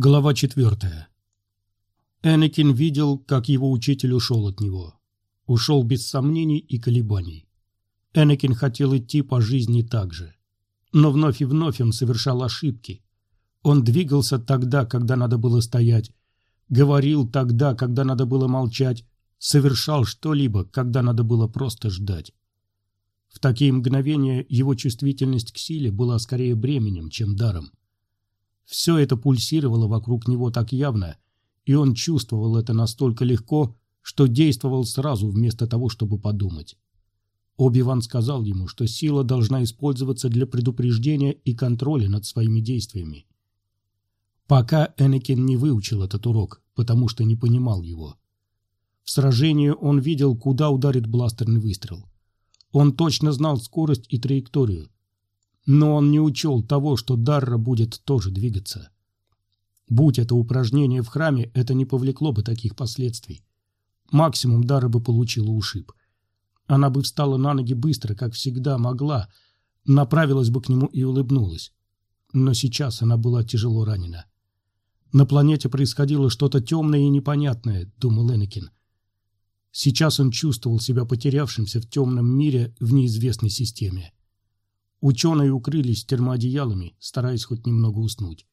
Глава четвертая. Энакин видел, как его учитель ушел от него. Ушел без сомнений и колебаний. Энакин хотел идти по жизни так же. Но вновь и вновь он совершал ошибки. Он двигался тогда, когда надо было стоять, говорил тогда, когда надо было молчать, совершал что-либо, когда надо было просто ждать. В такие мгновения его чувствительность к силе была скорее бременем, чем даром. Все это пульсировало вокруг него так явно, и он чувствовал это настолько легко, что действовал сразу вместо того, чтобы подумать. Оби-Ван сказал ему, что сила должна использоваться для предупреждения и контроля над своими действиями. Пока Энакин не выучил этот урок, потому что не понимал его. В сражении он видел, куда ударит бластерный выстрел. Он точно знал скорость и траекторию, но он не учел того, что Дарра будет тоже двигаться. Будь это упражнение в храме, это не повлекло бы таких последствий. Максимум Дарра бы получила ушиб. Она бы встала на ноги быстро, как всегда могла, направилась бы к нему и улыбнулась. Но сейчас она была тяжело ранена. На планете происходило что-то темное и непонятное, думал Энакин. Сейчас он чувствовал себя потерявшимся в темном мире в неизвестной системе. Ученые укрылись термоодеялами, стараясь хоть немного уснуть.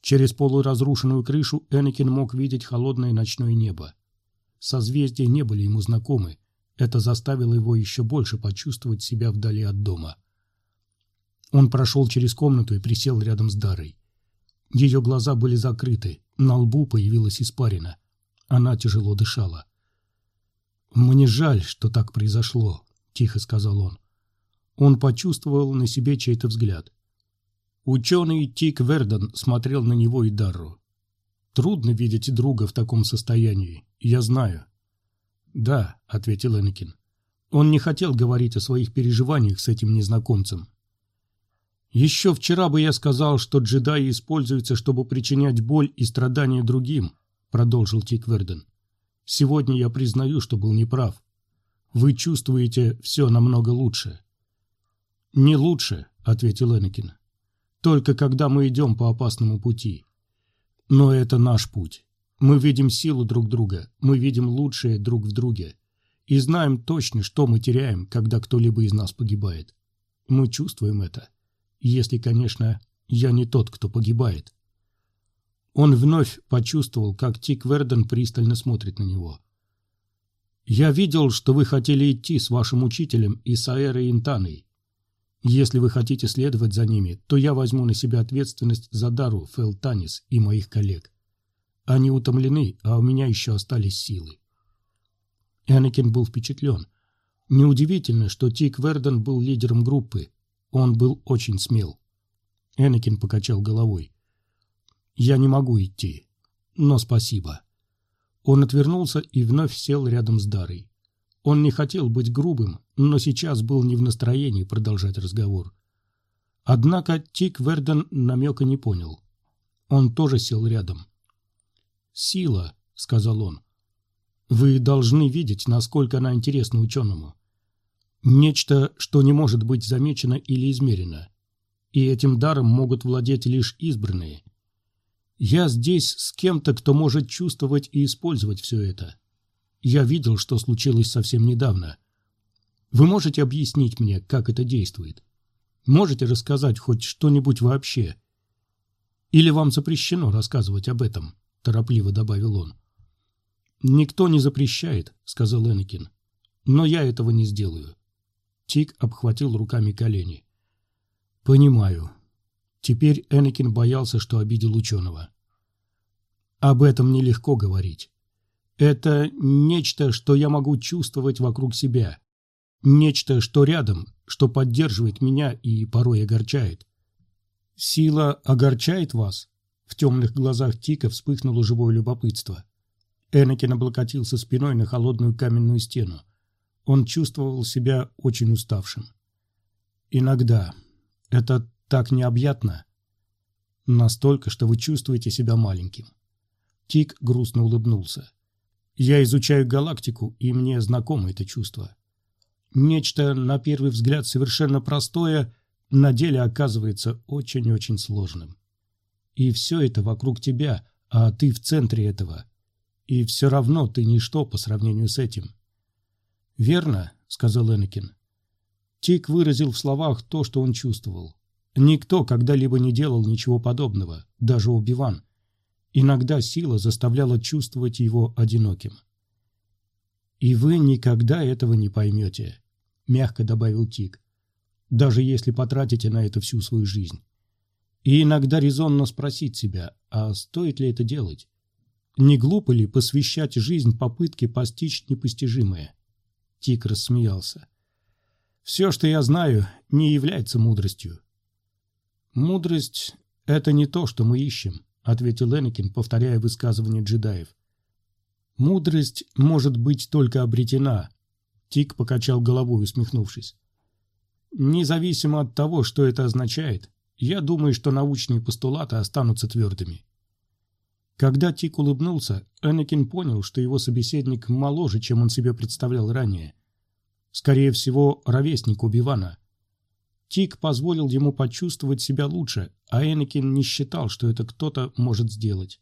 Через полуразрушенную крышу Энакин мог видеть холодное ночное небо. Созвездия не были ему знакомы. Это заставило его еще больше почувствовать себя вдали от дома. Он прошел через комнату и присел рядом с Дарой. Ее глаза были закрыты, на лбу появилась испарина. Она тяжело дышала. «Мне жаль, что так произошло», — тихо сказал он. Он почувствовал на себе чей-то взгляд. Ученый Тик Верден смотрел на него и Дарру. «Трудно видеть друга в таком состоянии, я знаю». «Да», — ответил Энакин. Он не хотел говорить о своих переживаниях с этим незнакомцем. «Еще вчера бы я сказал, что джедаи используются, чтобы причинять боль и страдания другим», — продолжил Тик Верден. «Сегодня я признаю, что был неправ. Вы чувствуете все намного лучше. «Не лучше», — ответил Энакин. «Только когда мы идем по опасному пути. Но это наш путь. Мы видим силу друг друга, мы видим лучшее друг в друге. И знаем точно, что мы теряем, когда кто-либо из нас погибает. Мы чувствуем это. Если, конечно, я не тот, кто погибает». Он вновь почувствовал, как Тик Верден пристально смотрит на него. «Я видел, что вы хотели идти с вашим учителем и Саэрой Интаной. Если вы хотите следовать за ними, то я возьму на себя ответственность за Дару, Фелтанис и моих коллег. Они утомлены, а у меня еще остались силы. Энакин был впечатлен. Неудивительно, что Тик Верден был лидером группы. Он был очень смел. Энакин покачал головой. «Я не могу идти, но спасибо». Он отвернулся и вновь сел рядом с Дарой. Он не хотел быть грубым, но сейчас был не в настроении продолжать разговор. Однако Тик Верден намека не понял. Он тоже сел рядом. «Сила», — сказал он. «Вы должны видеть, насколько она интересна ученому. Нечто, что не может быть замечено или измерено. И этим даром могут владеть лишь избранные. Я здесь с кем-то, кто может чувствовать и использовать все это. Я видел, что случилось совсем недавно. Вы можете объяснить мне, как это действует? Можете рассказать хоть что-нибудь вообще? Или вам запрещено рассказывать об этом?» – торопливо добавил он. «Никто не запрещает», – сказал Энакин. «Но я этого не сделаю». Тик обхватил руками колени. «Понимаю». Теперь Энакин боялся, что обидел ученого. «Об этом нелегко говорить. Это нечто, что я могу чувствовать вокруг себя. Нечто, что рядом, что поддерживает меня и порой огорчает. Сила огорчает вас? В темных глазах Тика вспыхнуло живое любопытство. Энакин облокотился спиной на холодную каменную стену. Он чувствовал себя очень уставшим. Иногда. Это так необъятно. Настолько, что вы чувствуете себя маленьким. Тик грустно улыбнулся. Я изучаю галактику, и мне знакомо это чувство. Нечто, на первый взгляд, совершенно простое, на деле оказывается очень-очень сложным. И все это вокруг тебя, а ты в центре этого. И все равно ты ничто по сравнению с этим. «Верно», — сказал Энакин. Тик выразил в словах то, что он чувствовал. Никто когда-либо не делал ничего подобного, даже Оби-Ван. Иногда сила заставляла чувствовать его одиноким. «И вы никогда этого не поймете», — мягко добавил Тик, «даже если потратите на это всю свою жизнь. И иногда резонно спросить себя, а стоит ли это делать? Не глупо ли посвящать жизнь попытке постичь непостижимое?» Тик рассмеялся. «Все, что я знаю, не является мудростью. «Мудрость — это не то, что мы ищем», — ответил Энакин, повторяя высказывание джедаев. «Мудрость может быть только обретена», — Тик покачал головой, усмехнувшись. «Независимо от того, что это означает, я думаю, что научные постулаты останутся твердыми». Когда Тик улыбнулся, Энакин понял, что его собеседник моложе, чем он себе представлял ранее. Скорее всего, ровесник Убивана — Тик позволил ему почувствовать себя лучше, а Энакин не считал, что это кто-то может сделать.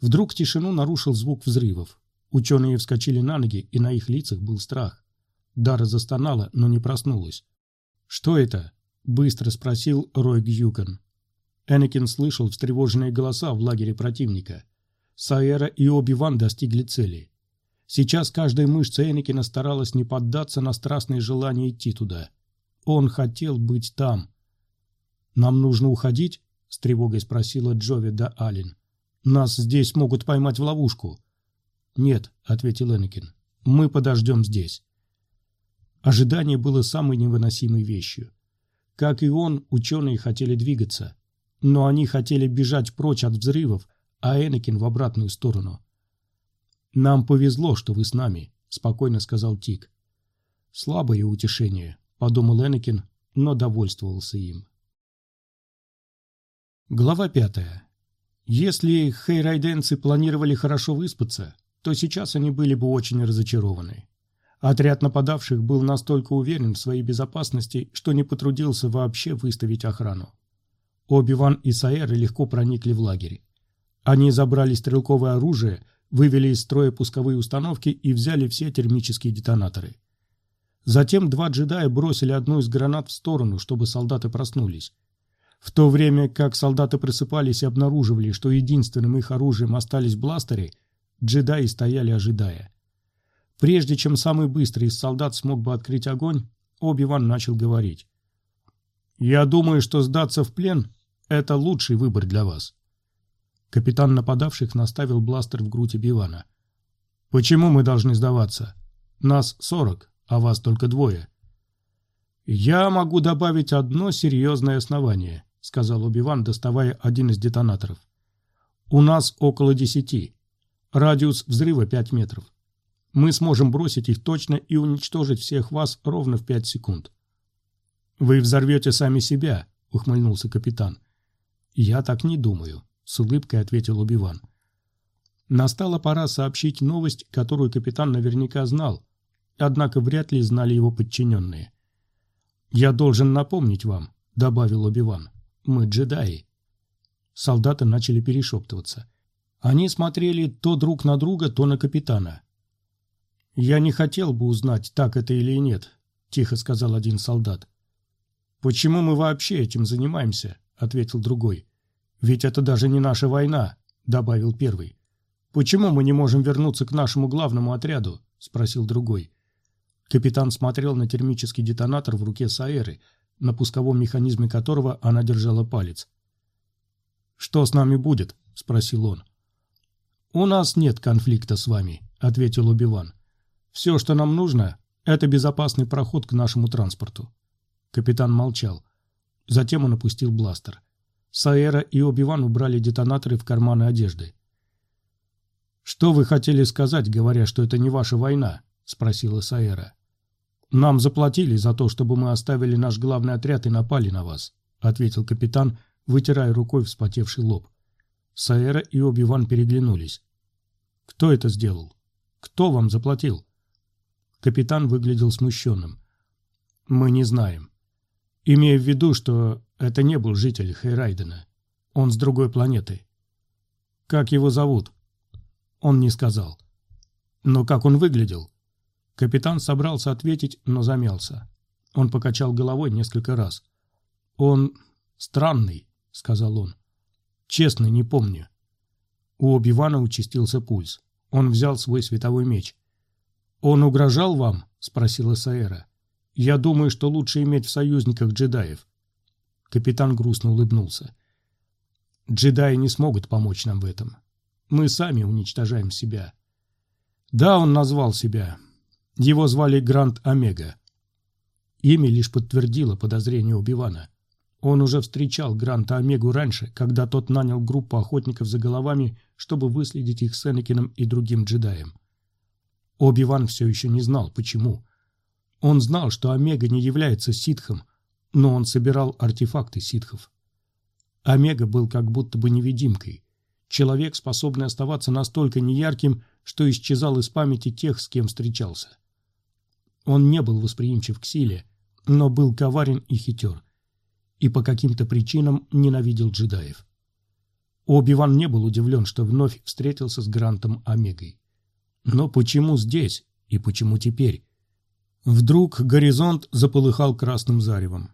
Вдруг тишину нарушил звук взрывов. Ученые вскочили на ноги, и на их лицах был страх. Дара застонала, но не проснулась. «Что это?» – быстро спросил Рой Гьюкон. Энакин слышал встревоженные голоса в лагере противника. Саэра и Оби-Ван достигли цели. Сейчас каждая мышца Энакина старалась не поддаться на страстное желание идти туда – он хотел быть там. «Нам нужно уходить?» — с тревогой спросила Джови да Алин. «Нас здесь могут поймать в ловушку». «Нет», — ответил Энакин. «Мы подождем здесь». Ожидание было самой невыносимой вещью. Как и он, ученые хотели двигаться. Но они хотели бежать прочь от взрывов, а Энакин в обратную сторону. «Нам повезло, что вы с нами», — спокойно сказал Тик. «Слабое утешение», — подумал Энакин, но довольствовался им. Глава пятая. Если хейрайденцы планировали хорошо выспаться, то сейчас они были бы очень разочарованы. Отряд нападавших был настолько уверен в своей безопасности, что не потрудился вообще выставить охрану. Оби-Ван и Саэры легко проникли в лагерь. Они забрали стрелковое оружие, вывели из строя пусковые установки и взяли все термические детонаторы – Затем два джедая бросили одну из гранат в сторону, чтобы солдаты проснулись. В то время как солдаты просыпались и обнаруживали, что единственным их оружием остались бластеры, джедаи стояли ожидая. Прежде чем самый быстрый из солдат смог бы открыть огонь, Оби-Ван начал говорить. «Я думаю, что сдаться в плен — это лучший выбор для вас». Капитан нападавших наставил бластер в грудь Оби-Вана. «Почему мы должны сдаваться? Нас сорок, а вас только двое». «Я могу добавить одно серьезное основание», — сказал Убиван, доставая один из детонаторов. «У нас около десяти. Радиус взрыва пять метров. Мы сможем бросить их точно и уничтожить всех вас ровно в пять секунд». «Вы взорвете сами себя», — ухмыльнулся капитан. «Я так не думаю», — с улыбкой ответил Убиван. Настала пора сообщить новость, которую капитан наверняка знал, однако вряд ли знали его подчиненные. «Я должен напомнить вам», — добавил Оби-Ван, — «мы джедаи». Солдаты начали перешептываться. Они смотрели то друг на друга, то на капитана. «Я не хотел бы узнать, так это или нет», — тихо сказал один солдат. «Почему мы вообще этим занимаемся?» — ответил другой. «Ведь это даже не наша война», — добавил первый. «Почему мы не можем вернуться к нашему главному отряду?» — спросил другой. Капитан смотрел на термический детонатор в руке Саэры, на пусковом механизме которого она держала палец. «Что с нами будет?» – спросил он. «У нас нет конфликта с вами», – ответил Убиван. «Все, что нам нужно, это безопасный проход к нашему транспорту». Капитан молчал. Затем он опустил бластер. Саэра и Убиван убрали детонаторы в карманы одежды. «Что вы хотели сказать, говоря, что это не ваша война?» – спросила Саэра. «Нам заплатили за то, чтобы мы оставили наш главный отряд и напали на вас», — ответил капитан, вытирая рукой вспотевший лоб. Саэра и Оби-Ван переглянулись. «Кто это сделал? Кто вам заплатил?» Капитан выглядел смущенным. «Мы не знаем. Имея в виду, что это не был житель Хейрайдена. Он с другой планеты. Как его зовут? Он не сказал. Но как он выглядел? Капитан собрался ответить, но замялся. Он покачал головой несколько раз. Он странный, сказал он. Честно, не помню. У Оби-Вана участился пульс. Он взял свой световой меч. «Он угрожал вам?» — спросила Саэра. «Я думаю, что лучше иметь в союзниках джедаев». Капитан грустно улыбнулся. «Джедаи не смогут помочь нам в этом. Мы сами уничтожаем себя». «Да, он назвал себя. Его звали Гранд Омега». Имя лишь подтвердило подозрение Убивана. Он уже встречал Гранта Омегу раньше, когда тот нанял группу охотников за головами, чтобы выследить их с Энакином и другим джедаем. Оби-Ван все еще не знал, почему. Он знал, что Омега не является ситхом, но он собирал артефакты ситхов. Омега был как будто бы невидимкой. Человек, способный оставаться настолько неярким, что исчезал из памяти тех, с кем встречался. Он не был восприимчив к силе, но был коварен и хитер и по каким-то причинам ненавидел джедаев. Оби-Ван не был удивлен, что вновь встретился с Грантом Омегой. Но почему здесь и почему теперь? Вдруг горизонт заполыхал красным заревом.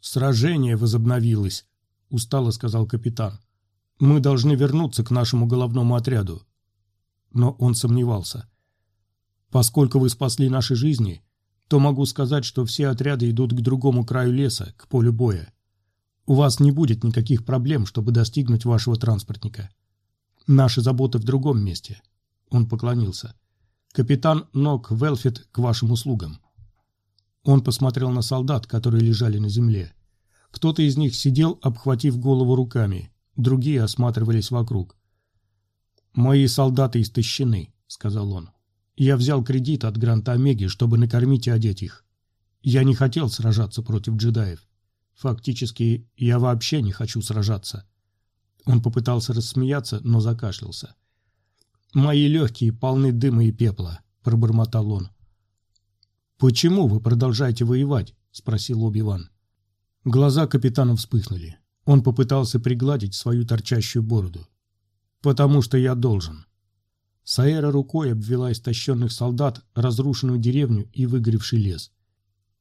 «Сражение возобновилось», — устало сказал капитан. «Мы должны вернуться к нашему головному отряду». Но он сомневался. «Поскольку вы спасли наши жизни, то могу сказать, что все отряды идут к другому краю леса, к полю боя. У вас не будет никаких проблем, чтобы достигнуть вашего транспортника. Наши заботы в другом месте. Он поклонился. Капитан Нок Велфит к вашим услугам. Он посмотрел на солдат, которые лежали на земле. Кто-то из них сидел, обхватив голову руками, другие осматривались вокруг. «Мои солдаты истощены», — сказал он. Я взял кредит от Гранта Омеги, чтобы накормить и одеть их. Я не хотел сражаться против джедаев. Фактически, я вообще не хочу сражаться. Он попытался рассмеяться, но закашлялся. «Мои легкие полны дыма и пепла», — пробормотал он. «Почему вы продолжаете воевать?» — спросил Оби-Ван. Глаза капитана вспыхнули. Он попытался пригладить свою торчащую бороду. «Потому что я должен. Саэра рукой обвела истощенных солдат, разрушенную деревню и выгоревший лес.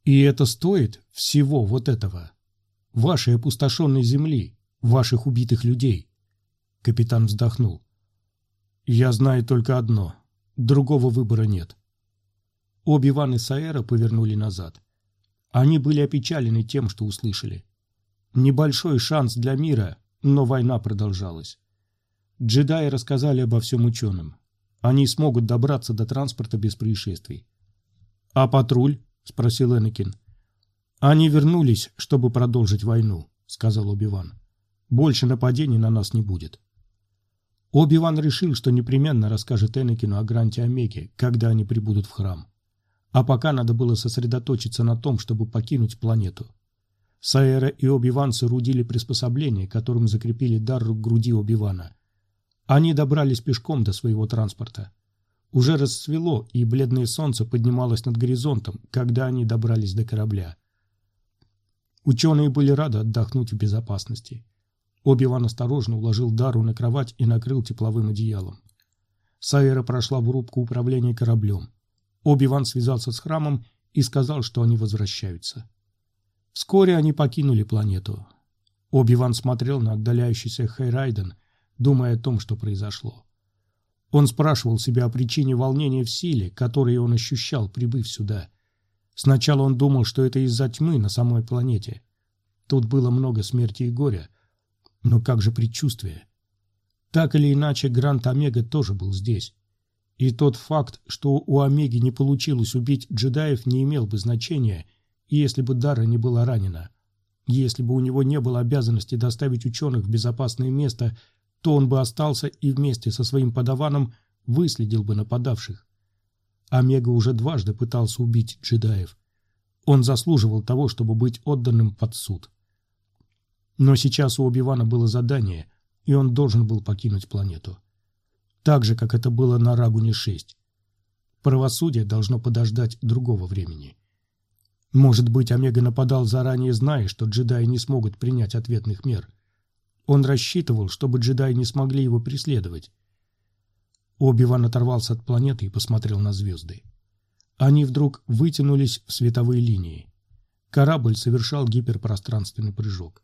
И это стоит всего вот этого. Вашей опустошенной земли, ваших убитых людей. Капитан вздохнул. Я знаю только одно. Другого выбора нет. Оби-Ван и Саэра повернули назад. Они были опечалены тем, что услышали. Небольшой шанс для мира, но война продолжалась. Джедаи рассказали обо всем ученым. Они смогут добраться до транспорта без происшествий. «А патруль?» – спросил Энакин. «Они вернулись, чтобы продолжить войну», – сказал Оби-Ван. «Больше нападений на нас не будет». Оби-Ван решил, что непременно расскажет Энакину о Гранте Омеге, когда они прибудут в храм. А пока надо было сосредоточиться на том, чтобы покинуть планету. Саэра и Оби-Ван соорудили приспособление, которым закрепили дар к груди Оби-Вана – они добрались пешком до своего транспорта. Уже расцвело, и бледное солнце поднималось над горизонтом, когда они добрались до корабля. Ученые были рады отдохнуть в безопасности. Оби-Ван осторожно уложил Дару на кровать и накрыл тепловым одеялом. Сайера прошла в рубку управления кораблем. Оби-Ван связался с храмом и сказал, что они возвращаются. Вскоре они покинули планету. Оби-Ван смотрел на отдаляющийся Хайрайден, думая о том, что произошло. Он спрашивал себя о причине волнения в силе, которое он ощущал, прибыв сюда. Сначала он думал, что это из-за тьмы на самой планете. Тут было много смерти и горя. Но как же предчувствие? Так или иначе, Грант Омега тоже был здесь. И тот факт, что у Омеги не получилось убить джедаев, не имел бы значения, если бы Дара не была ранена. Если бы у него не было обязанности доставить ученых в безопасное место, то он бы остался и вместе со своим подаваном выследил бы нападавших. Омега уже дважды пытался убить джедаев. Он заслуживал того, чтобы быть отданным под суд. Но сейчас у Оби-Вана было задание, и он должен был покинуть планету. Так же, как это было на Рагуне-6. Правосудие должно подождать другого времени. Может быть, Омега нападал заранее, зная, что джедаи не смогут принять ответных мер – Он рассчитывал, чтобы джедаи не смогли его преследовать. Оби-Ван оторвался от планеты и посмотрел на звезды. Они вдруг вытянулись в световые линии. Корабль совершал гиперпространственный прыжок.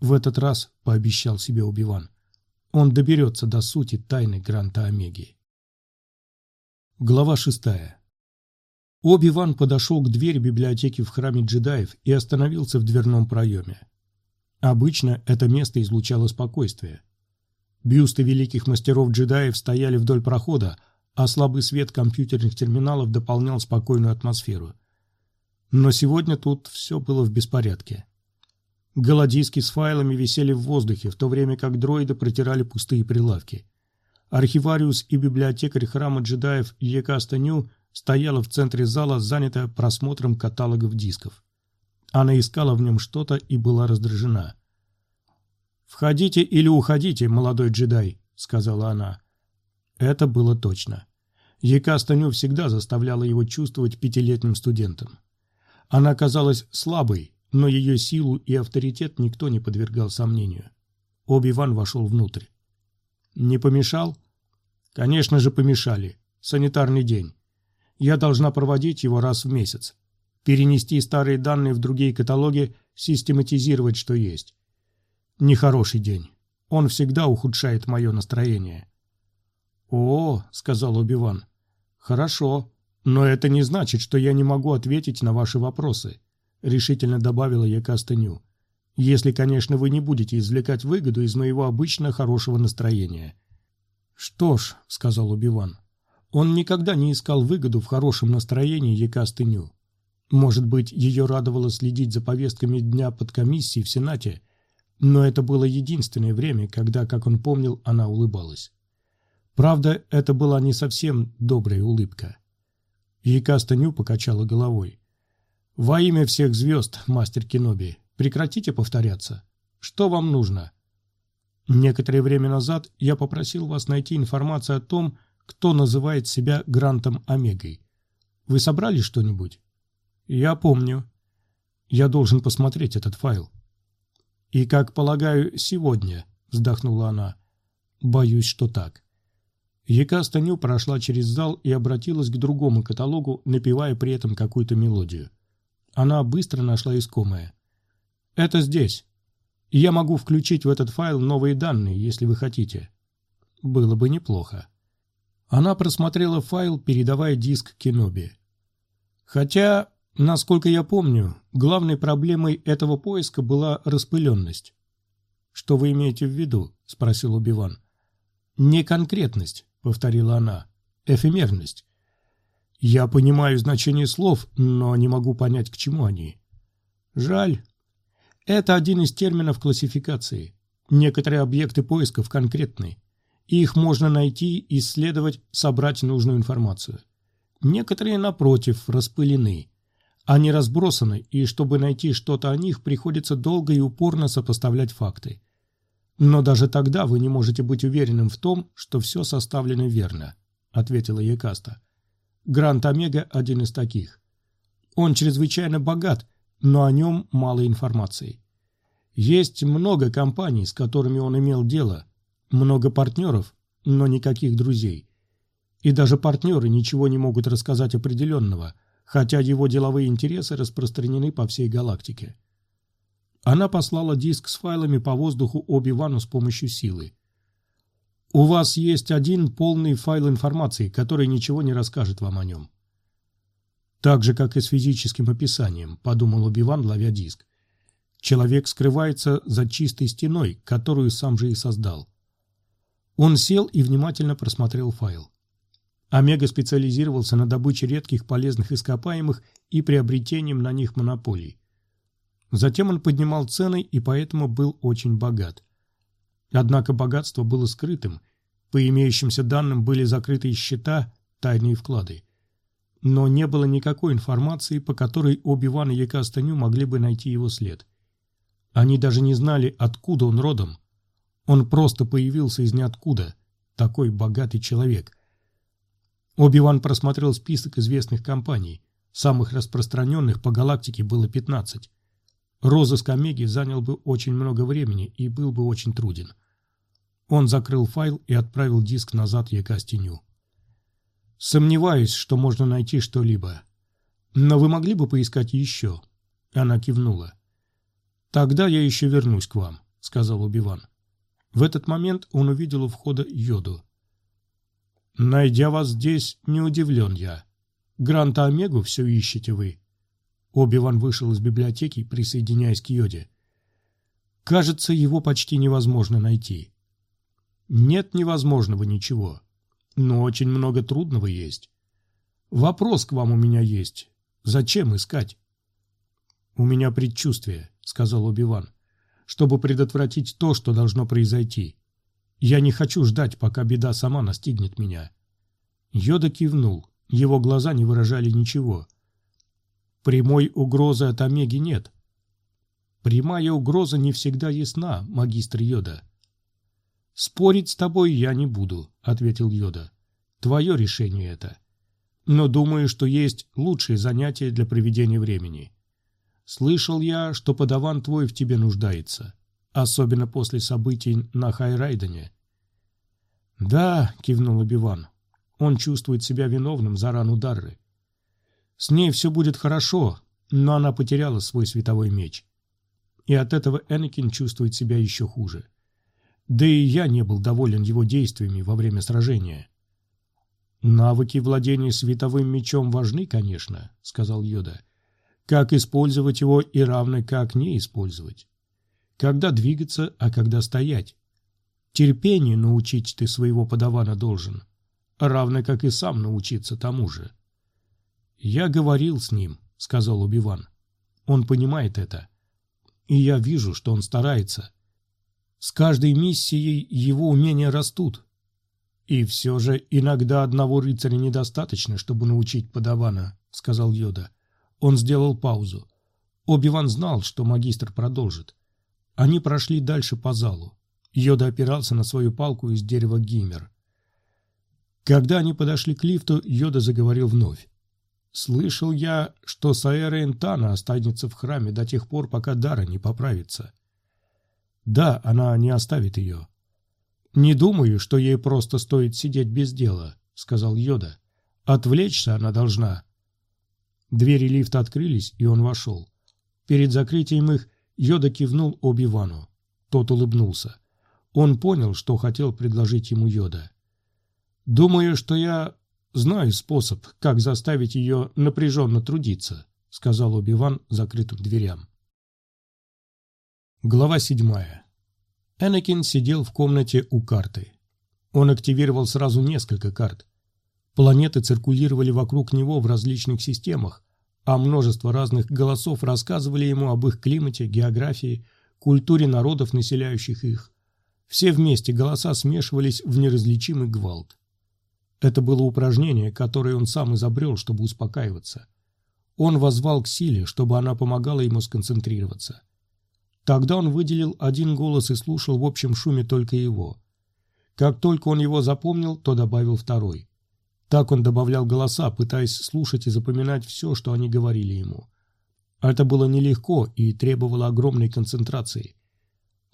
В этот раз, пообещал себе Оби-Ван, он доберется до сути тайны Гранта Омеги. Глава шестая. Оби-Ван подошел к двери библиотеки в храме джедаев и остановился в дверном проеме. Обычно это место излучало спокойствие. Бюсты великих мастеров джедаев стояли вдоль прохода, а слабый свет компьютерных терминалов дополнял спокойную атмосферу. Но сегодня тут все было в беспорядке. Голодиски с файлами висели в воздухе, в то время как дроиды протирали пустые прилавки. Архивариус и библиотекарь храма джедаев Екаста Ню стояла в центре зала, занятая просмотром каталогов дисков. Она искала в нем что-то и была раздражена. «Входите или уходите, молодой джедай», — сказала она. Это было точно. Екаста Ню всегда заставляла его чувствовать пятилетним студентом. Она казалась слабой, но ее силу и авторитет никто не подвергал сомнению. Оби-Ван вошел внутрь. «Не помешал?» «Конечно же помешали. Санитарный день. Я должна проводить его раз в месяц. Перенести старые данные в другие каталоги, систематизировать, что есть. Нехороший день. Он всегда ухудшает мое настроение». «О, — сказал Оби-Ван, — хорошо, но это не значит, что я не могу ответить на ваши вопросы», — решительно добавила я Кастеню. «Если, конечно, вы не будете извлекать выгоду из моего обычно хорошего настроения». «Что ж», — сказал Убиван, — «он никогда не искал выгоду в хорошем настроении Екастыню. Может быть, ее радовало следить за повестками дня под комиссией в Сенате, но это было единственное время, когда, как он помнил, она улыбалась. Правда, это была не совсем добрая улыбка. Якаста покачала головой. «Во имя всех звезд, мастер Киноби, прекратите повторяться. Что вам нужно?» Некоторое время назад я попросил вас найти информацию о том, кто называет себя Грантом Омегой. Вы собрали что-нибудь? Я помню. Я должен посмотреть этот файл. И, как полагаю, сегодня, вздохнула она. Боюсь, что так. Яка Станю прошла через зал и обратилась к другому каталогу, напевая при этом какую-то мелодию. Она быстро нашла искомое. «Это здесь. Я могу включить в этот файл новые данные, если вы хотите». Было бы неплохо. Она просмотрела файл, передавая диск Кеноби. Хотя, насколько я помню, главной проблемой этого поиска была распыленность. «Что вы имеете в виду?» – спросил Убиван. «Неконкретность повторила она. Эфемерность. Я понимаю значение слов, но не могу понять, к чему они. Жаль. Это один из терминов классификации. Некоторые объекты поисков конкретны. Их можно найти, исследовать, собрать нужную информацию. Некоторые, напротив, распылены. Они разбросаны, и чтобы найти что-то о них, приходится долго и упорно сопоставлять факты. «Но даже тогда вы не можете быть уверенным в том, что все составлено верно», — ответила Екаста. «Грант Омега — один из таких. Он чрезвычайно богат, но о нем мало информации. Есть много компаний, с которыми он имел дело, много партнеров, но никаких друзей. И даже партнеры ничего не могут рассказать определенного, хотя его деловые интересы распространены по всей галактике. Она послала диск с файлами по воздуху Оби-Вану с помощью силы. «У вас есть один полный файл информации, который ничего не расскажет вам о нем». «Так же, как и с физическим описанием», — подумал Оби-Ван, ловя диск. «Человек скрывается за чистой стеной, которую сам же и создал». Он сел и внимательно просмотрел файл. Омега специализировался на добыче редких полезных ископаемых и приобретением на них монополий. Затем он поднимал цены и поэтому был очень богат. Однако богатство было скрытым. По имеющимся данным были закрытые счета, тайные вклады. Но не было никакой информации, по которой Оби-Ван и Якастаню могли бы найти его след. Они даже не знали, откуда он родом. Он просто появился из ниоткуда. Такой богатый человек. Оби-Ван просмотрел список известных компаний. Самых распространенных по галактике было 15. Розыск Омеги занял бы очень много времени и был бы очень труден. Он закрыл файл и отправил диск назад Екастеню. «Сомневаюсь, что можно найти что-либо. Но вы могли бы поискать еще?» Она кивнула. «Тогда я еще вернусь к вам», — сказал Убиван. В этот момент он увидел у входа Йоду. «Найдя вас здесь, не удивлен я. Гранта Омегу все ищете вы». Оби-Ван вышел из библиотеки, присоединяясь к Йоде. «Кажется, его почти невозможно найти». «Нет невозможного ничего, но очень много трудного есть. Вопрос к вам у меня есть. Зачем искать?» «У меня предчувствие», — сказал Оби-Ван, «чтобы предотвратить то, что должно произойти. Я не хочу ждать, пока беда сама настигнет меня». Йода кивнул, его глаза не выражали ничего. «Прямой угрозы от Омеги нет». «Прямая угроза не всегда ясна, магистр Йода». «Спорить с тобой я не буду», — ответил Йода. «Твое решение это. Но думаю, что есть лучшие занятия для проведения времени. Слышал я, что подаван твой в тебе нуждается, особенно после событий на Хайрайдене. Да, кивнул Биван. Он чувствует себя виновным за рану Дарры. С ней все будет хорошо, но она потеряла свой световой меч. И от этого Энакин чувствует себя еще хуже. Да и я не был доволен его действиями во время сражения. «Навыки владения световым мечом важны, конечно», — сказал Йода как использовать его и равно как не использовать. Когда двигаться, а когда стоять. Терпению научить ты своего подавана должен, равно как и сам научиться тому же. «Я говорил с ним», — сказал Убиван. «Он понимает это. И я вижу, что он старается. С каждой миссией его умения растут. И все же иногда одного рыцаря недостаточно, чтобы научить подавана», — сказал Йода. Он сделал паузу. Оби-Ван знал, что магистр продолжит. Они прошли дальше по залу. Йода опирался на свою палку из дерева гиммер. Когда они подошли к лифту, Йода заговорил вновь. «Слышал я, что Саэра Энтана останется в храме до тех пор, пока Дара не поправится. Да, она не оставит ее. Не думаю, что ей просто стоит сидеть без дела», — сказал Йода. «Отвлечься она должна, Двери лифта открылись, и он вошел. Перед закрытием их Йода кивнул Оби-Вану. Тот улыбнулся. Он понял, что хотел предложить ему Йода. «Думаю, что я знаю способ, как заставить ее напряженно трудиться», сказал Оби-Ван закрытым дверям. Глава седьмая. Энакин сидел в комнате у карты. Он активировал сразу несколько карт. Планеты циркулировали вокруг него в различных системах, а множество разных голосов рассказывали ему об их климате, географии, культуре народов, населяющих их. Все вместе голоса смешивались в неразличимый гвалт. Это было упражнение, которое он сам изобрел, чтобы успокаиваться. Он возвал к силе, чтобы она помогала ему сконцентрироваться. Тогда он выделил один голос и слушал в общем шуме только его. Как только он его запомнил, то добавил второй. Так он добавлял голоса, пытаясь слушать и запоминать все, что они говорили ему. Это было нелегко и требовало огромной концентрации.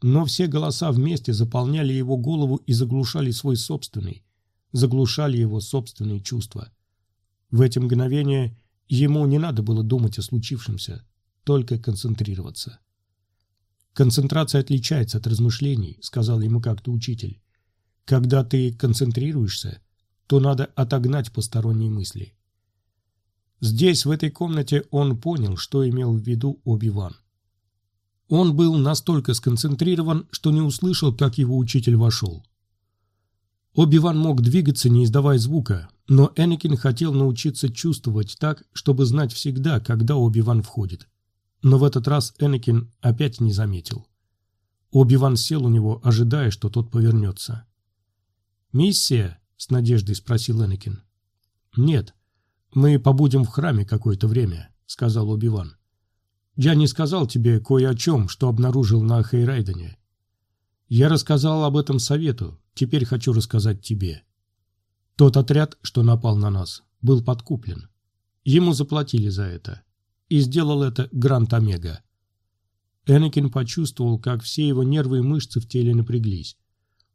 Но все голоса вместе заполняли его голову и заглушали свой собственный, заглушали его собственные чувства. В эти мгновения ему не надо было думать о случившемся, только концентрироваться. «Концентрация отличается от размышлений», — сказал ему как-то учитель. «Когда ты концентрируешься, то надо отогнать посторонние мысли. Здесь, в этой комнате, он понял, что имел в виду Оби-Ван. Он был настолько сконцентрирован, что не услышал, как его учитель вошел. Оби-Ван мог двигаться, не издавая звука, но Энакин хотел научиться чувствовать так, чтобы знать всегда, когда Оби-Ван входит. Но в этот раз Энакин опять не заметил. Оби-Ван сел у него, ожидая, что тот повернется. «Миссия!» с надеждой спросил Энакин. Нет, мы побудем в храме какое-то время, сказал Оби-Ван. Я не сказал тебе кое о чем, что обнаружил на Хейрайдене. Я рассказал об этом совету, теперь хочу рассказать тебе. Тот отряд, что напал на нас, был подкуплен. Ему заплатили за это. И сделал это Грант Омега. Энакин почувствовал, как все его нервы и мышцы в теле напряглись.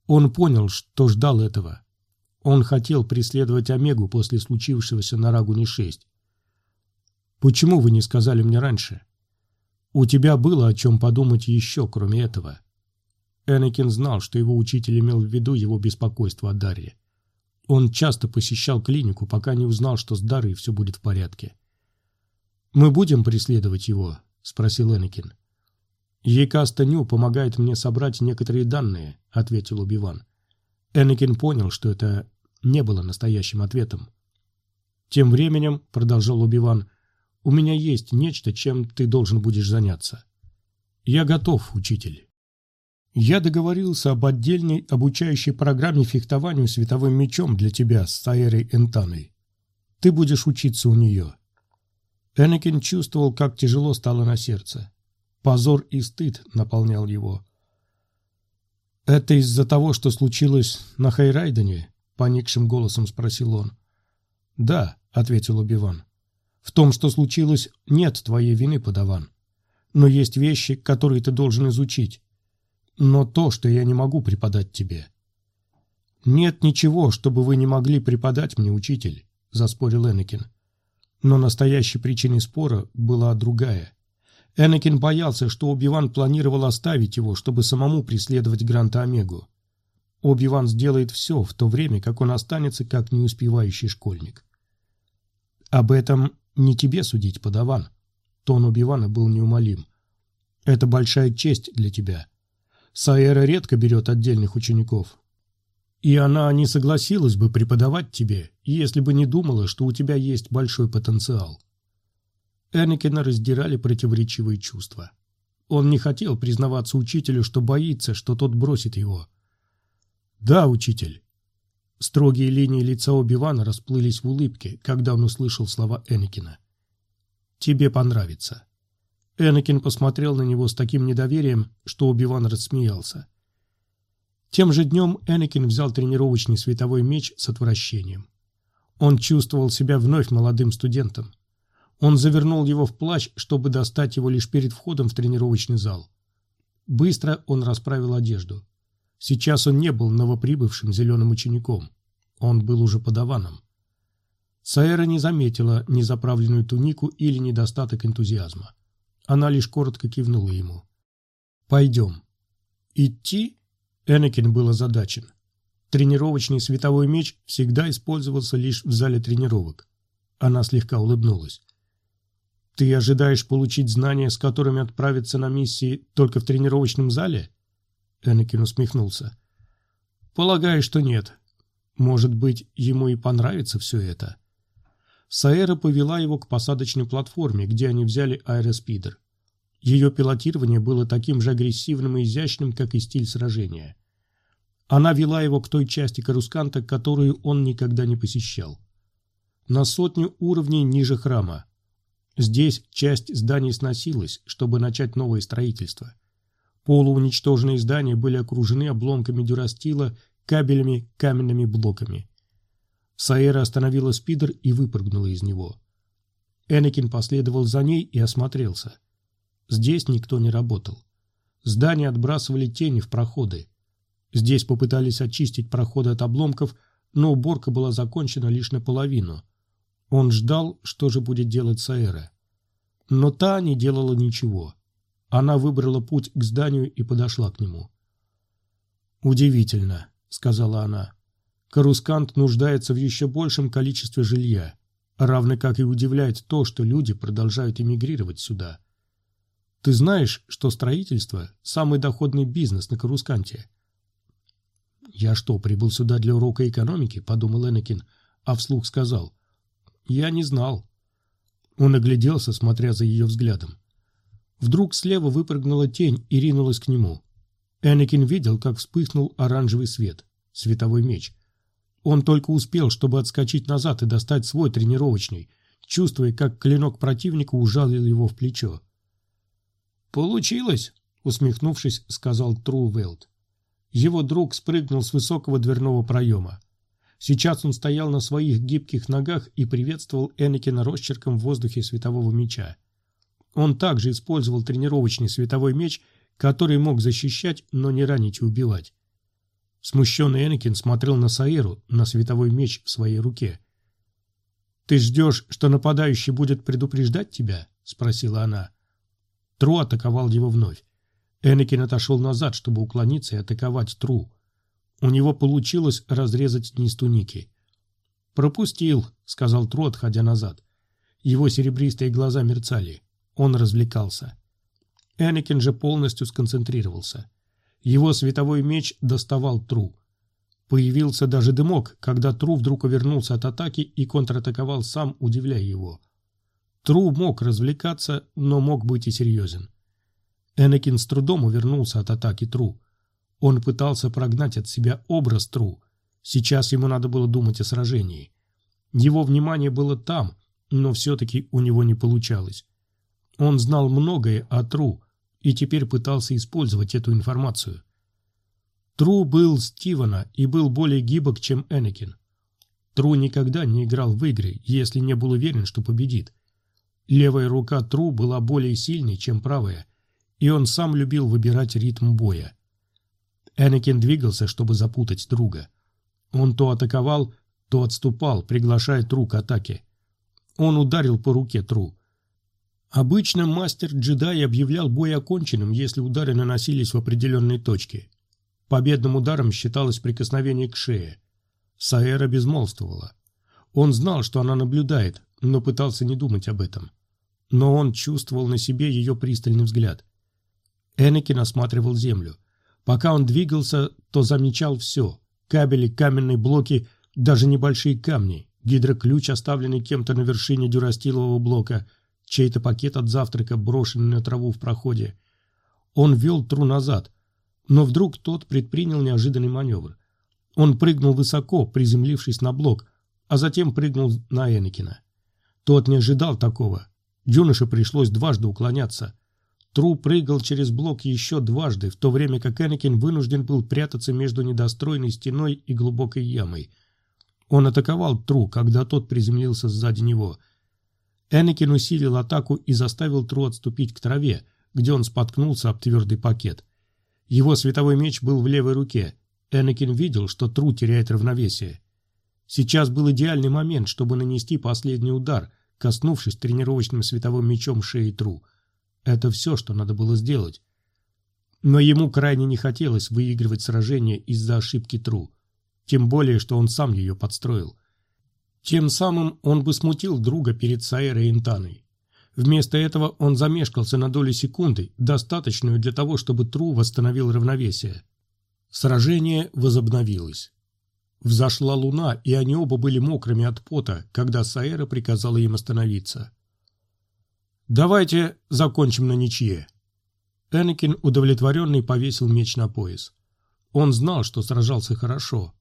Он понял, что ждал этого. Он хотел преследовать Омегу после случившегося на Рагуне-6. «Почему вы не сказали мне раньше?» «У тебя было о чем подумать еще, кроме этого». Энакин знал, что его учитель имел в виду его беспокойство о Дарье. Он часто посещал клинику, пока не узнал, что с Дарой все будет в порядке. «Мы будем преследовать его?» – спросил Энакин. «Екаста Ню помогает мне собрать некоторые данные», – ответил Убиван. Энакин понял, что это не было настоящим ответом. «Тем временем», – продолжал Убиван, – «у меня есть нечто, чем ты должен будешь заняться». «Я готов, учитель». Я договорился об отдельной обучающей программе фехтованию световым мечом для тебя с Сайерой Энтаной. Ты будешь учиться у нее. Энакин чувствовал, как тяжело стало на сердце. Позор и стыд наполнял его. «Это из-за того, что случилось на Хайрайдене?» — поникшим голосом спросил он. «Да», — ответил Убиван. «В том, что случилось, нет твоей вины, подаван. Но есть вещи, которые ты должен изучить но то, что я не могу преподать тебе. Нет ничего, чтобы вы не могли преподать мне, учитель, заспорил Энакин. Но настоящей причиной спора была другая. Энакин боялся, что Оби-Ван планировал оставить его, чтобы самому преследовать Гранта Омегу. Оби-Ван сделает все, в то время как он останется как неуспевающий школьник. Об этом не тебе судить, подаван. Тон Оби-Вана был неумолим. Это большая честь для тебя. Саэра редко берет отдельных учеников. И она не согласилась бы преподавать тебе, если бы не думала, что у тебя есть большой потенциал. Энакина раздирали противоречивые чувства. Он не хотел признаваться учителю, что боится, что тот бросит его. «Да, учитель». Строгие линии лица Оби-Вана расплылись в улыбке, когда он услышал слова Энакина. «Тебе понравится». Энакин посмотрел на него с таким недоверием, что Оби-Ван рассмеялся. Тем же днем Энакин взял тренировочный световой меч с отвращением. Он чувствовал себя вновь молодым студентом. Он завернул его в плащ, чтобы достать его лишь перед входом в тренировочный зал. Быстро он расправил одежду. Сейчас он не был новоприбывшим зеленым учеником. Он был уже подаваном. Саэра не заметила незаправленную тунику или недостаток энтузиазма. Она лишь коротко кивнула ему. «Пойдем». «Идти?» Энакин был озадачен. Тренировочный световой меч всегда использовался лишь в зале тренировок. Она слегка улыбнулась. «Ты ожидаешь получить знания, с которыми отправиться на миссии только в тренировочном зале?» Энакин усмехнулся. «Полагаю, что нет. Может быть, ему и понравится все это». Саэра повела его к посадочной платформе, где они взяли аэроспидер. Ее пилотирование было таким же агрессивным и изящным, как и стиль сражения. Она вела его к той части Карусканта, которую он никогда не посещал. На сотню уровней ниже храма. Здесь часть зданий сносилась, чтобы начать новое строительство. Полууничтоженные здания были окружены обломками дюрастила, кабелями, каменными блоками. Саэра остановила спидер и выпрыгнула из него. Энакин последовал за ней и осмотрелся. Здесь никто не работал. Здания отбрасывали тени в проходы. Здесь попытались очистить проходы от обломков, но уборка была закончена лишь наполовину. Он ждал, что же будет делать Саэра. Но та не делала ничего. Она выбрала путь к зданию и подошла к нему. «Удивительно», — сказала она. Карускант нуждается в еще большем количестве жилья, равно как и удивляет то, что люди продолжают эмигрировать сюда. Ты знаешь, что строительство – самый доходный бизнес на Карусканте? «Я что, прибыл сюда для урока экономики?» – подумал Энакин, а вслух сказал. «Я не знал». Он огляделся, смотря за ее взглядом. Вдруг слева выпрыгнула тень и ринулась к нему. Энакин видел, как вспыхнул оранжевый свет, световой меч – он только успел, чтобы отскочить назад и достать свой тренировочный, чувствуя, как клинок противника ужалил его в плечо. «Получилось!» — усмехнувшись, сказал Трувелд. Его друг спрыгнул с высокого дверного проема. Сейчас он стоял на своих гибких ногах и приветствовал Энакина росчерком в воздухе светового меча. Он также использовал тренировочный световой меч, который мог защищать, но не ранить и убивать. Смущенный Энакин смотрел на Саиру, на световой меч в своей руке. «Ты ждешь, что нападающий будет предупреждать тебя?» — спросила она. Тру атаковал его вновь. Энакин отошел назад, чтобы уклониться и атаковать Тру. У него получилось разрезать низ туники. «Пропустил», — сказал Тру, отходя назад. Его серебристые глаза мерцали. Он развлекался. Энакин же полностью сконцентрировался. Его световой меч доставал Тру. Появился даже дымок, когда Тру вдруг увернулся от атаки и контратаковал сам, удивляя его. Тру мог развлекаться, но мог быть и серьезен. Энакин с трудом увернулся от атаки Тру. Он пытался прогнать от себя образ Тру. Сейчас ему надо было думать о сражении. Его внимание было там, но все-таки у него не получалось. Он знал многое о Тру и теперь пытался использовать эту информацию. Тру был Стивена и был более гибок, чем Энакин. Тру никогда не играл в игры, если не был уверен, что победит. Левая рука Тру была более сильной, чем правая, и он сам любил выбирать ритм боя. Энакин двигался, чтобы запутать друга. Он то атаковал, то отступал, приглашая Тру к атаке. Он ударил по руке Тру. Обычно мастер-джедай объявлял бой оконченным, если удары наносились в определенной точке. Победным ударом считалось прикосновение к шее. Саэра безмолвствовала. Он знал, что она наблюдает, но пытался не думать об этом. Но он чувствовал на себе ее пристальный взгляд. Энакин осматривал землю. Пока он двигался, то замечал все. Кабели, каменные блоки, даже небольшие камни, гидроключ, оставленный кем-то на вершине дюрастилового блока, чей-то пакет от завтрака, брошенный на траву в проходе. Он вел Тру назад, но вдруг тот предпринял неожиданный маневр. Он прыгнул высоко, приземлившись на блок, а затем прыгнул на Энакина. Тот не ожидал такого. Юноше пришлось дважды уклоняться. Тру прыгал через блок еще дважды, в то время как Энакин вынужден был прятаться между недостроенной стеной и глубокой ямой. Он атаковал Тру, когда тот приземлился сзади него. Энакин усилил атаку и заставил Тру отступить к траве, где он споткнулся об твердый пакет. Его световой меч был в левой руке. Энакин видел, что Тру теряет равновесие. Сейчас был идеальный момент, чтобы нанести последний удар, коснувшись тренировочным световым мечом шеи Тру. Это все, что надо было сделать. Но ему крайне не хотелось выигрывать сражение из-за ошибки Тру. Тем более, что он сам ее подстроил. Тем самым он бы смутил друга перед Саэрой Интаной. Вместо этого он замешкался на долю секунды, достаточную для того, чтобы Тру восстановил равновесие. Сражение возобновилось. Взошла луна, и они оба были мокрыми от пота, когда Саэра приказала им остановиться. «Давайте закончим на ничье». Энакин, удовлетворенный, повесил меч на пояс. Он знал, что сражался хорошо.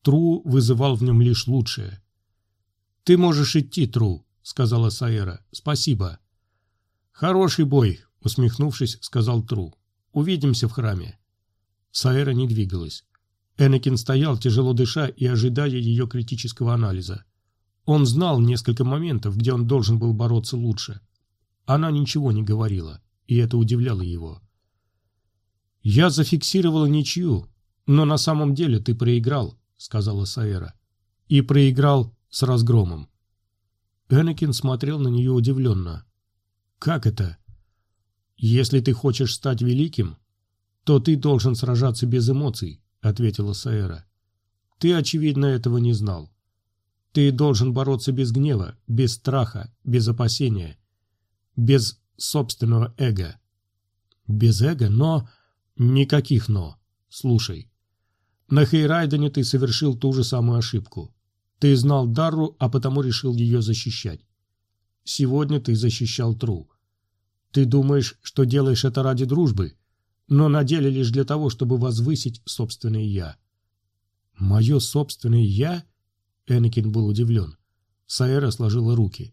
Тру вызывал в нем лишь лучшее. «Ты можешь идти, Тру», — сказала Саэра. «Спасибо». «Хороший бой», — усмехнувшись, сказал Тру. «Увидимся в храме». Саэра не двигалась. Энакин стоял, тяжело дыша и ожидая ее критического анализа. Он знал несколько моментов, где он должен был бороться лучше. Она ничего не говорила, и это удивляло его. «Я зафиксировала ничью, но на самом деле ты проиграл», — сказала Саэра. «И проиграл с разгромом». Энакин смотрел на нее удивленно. «Как это?» «Если ты хочешь стать великим, то ты должен сражаться без эмоций, ответила Саэра. Ты, очевидно, этого не знал. Ты должен бороться без гнева, без страха, без опасения, без собственного эго. Без эго, но... Никаких «но». Слушай. На Хейрайдене ты совершил ту же самую ошибку. Ты знал Дарру, а потому решил ее защищать. Сегодня ты защищал Тру. Ты думаешь, что делаешь это ради дружбы, но на деле лишь для того, чтобы возвысить собственное «я». «Мое собственное «я»?» Энакин был удивлен. Саэра сложила руки.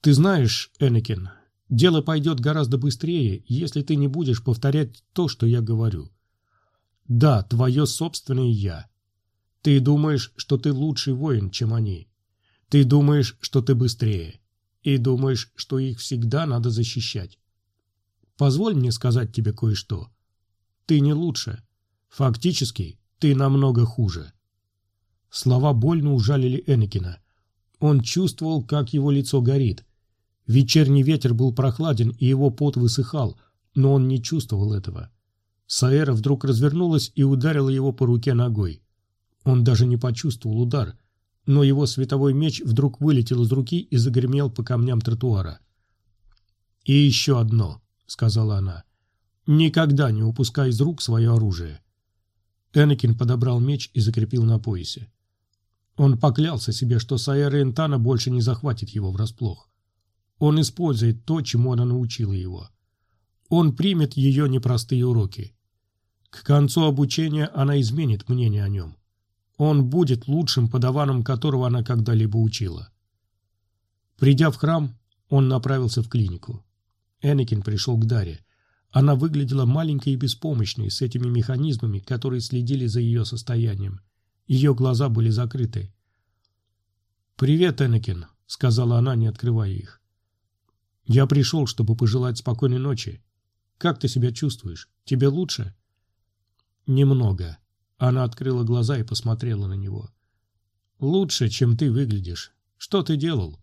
«Ты знаешь, Энакин, дело пойдет гораздо быстрее, если ты не будешь повторять то, что я говорю. Да, твое собственное «я». Ты думаешь, что ты лучший воин, чем они. Ты думаешь, что ты быстрее. и думаешь, что их всегда надо защищать. Позволь мне сказать тебе кое-что. Ты не лучше. Фактически, ты намного хуже. Слова больно ужалили Энакина. Он чувствовал, как его лицо горит. Вечерний ветер был прохладен, и его пот высыхал, но он не чувствовал этого. Саэра вдруг развернулась и ударила его по руке ногой. Он даже не почувствовал удар, но его световой меч вдруг вылетел из руки и загремел по камням тротуара. «И еще одно», — сказала она. «Никогда не упускай из рук свое оружие». Энакин подобрал меч и закрепил на поясе. Он поклялся себе, что Саэра Энтана больше не захватит его врасплох. Он использует то, чему она научила его. Он примет ее непростые уроки. К концу обучения она изменит мнение о нем. Он будет лучшим подаваном, которого она когда-либо учила. Придя в храм, он направился в клинику. Энакин пришел к Даре. Она выглядела маленькой и беспомощной с этими механизмами, которые следили за ее состоянием. Ее глаза были закрыты. «Привет, Энакин», — сказала она, не открывая их. «Я пришел, чтобы пожелать спокойной ночи. Как ты себя чувствуешь? Тебе лучше?» «Немного». Она открыла глаза и посмотрела на него. «Лучше, чем ты выглядишь. Что ты делал?»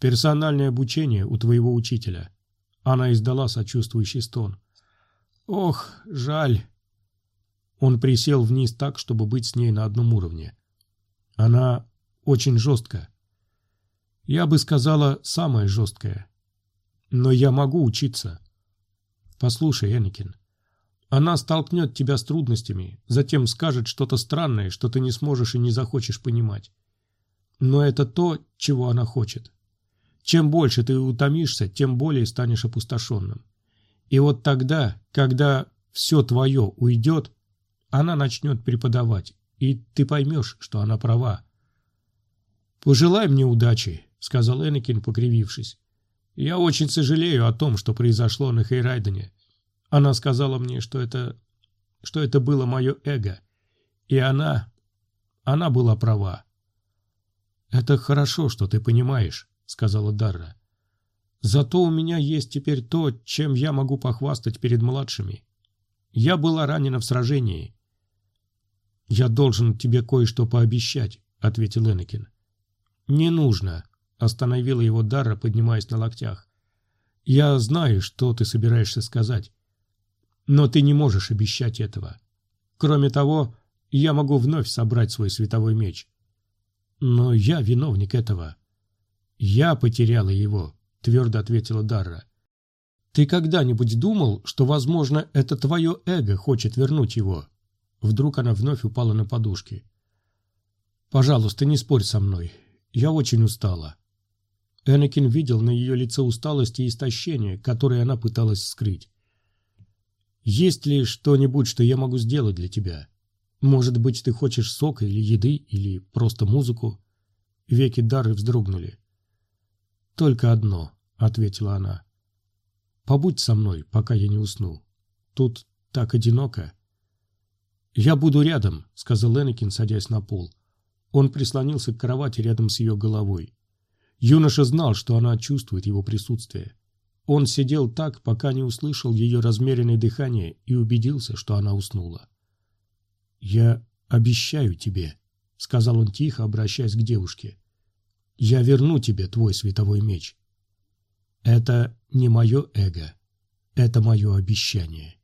«Персональное обучение у твоего учителя». Она издала сочувствующий стон. «Ох, жаль». Он присел вниз так, чтобы быть с ней на одном уровне. Она очень жестко. Я бы сказала, самая жесткая. Но я могу учиться. Послушай, Энакин, она столкнет тебя с трудностями, затем скажет что-то странное, что ты не сможешь и не захочешь понимать. Но это то, чего она хочет. Чем больше ты утомишься, тем более станешь опустошенным. И вот тогда, когда все твое уйдет, она начнет преподавать, и ты поймешь, что она права. «Пожелай мне удачи», — сказал Энакин, покривившись. «Я очень сожалею о том, что произошло на Хейрайдене. Она сказала мне, что это... что это было мое эго. И она... она была права. «Это хорошо, что ты понимаешь», — сказала Дарра. «Зато у меня есть теперь то, чем я могу похвастать перед младшими. Я была ранена в сражении». «Я должен тебе кое-что пообещать», — ответил Энакин. «Не нужно», — остановила его Дарра, поднимаясь на локтях. «Я знаю, что ты собираешься сказать. Но ты не можешь обещать этого. Кроме того, я могу вновь собрать свой световой меч. Но я виновник этого. Я потеряла его, твердо ответила Дарра. Ты когда-нибудь думал, что, возможно, это твое эго хочет вернуть его? Вдруг она вновь упала на подушки. Пожалуйста, не спорь со мной. Я очень устала. Энакин видел на ее лице усталость и истощение, которые она пыталась скрыть. Есть ли что-нибудь, что я могу сделать для тебя? Может быть, ты хочешь сока или еды, или просто музыку?» Веки Дары вздрогнули. «Только одно», — ответила она. «Побудь со мной, пока я не усну. Тут так одиноко». «Я буду рядом», — сказал Энакин, садясь на пол. Он прислонился к кровати рядом с ее головой. Юноша знал, что она чувствует его присутствие. Он сидел так, пока не услышал ее размеренное дыхание и убедился, что она уснула. «Я обещаю тебе», — сказал он тихо, обращаясь к девушке. «Я верну тебе твой световой меч. Это не мое эго, это мое обещание».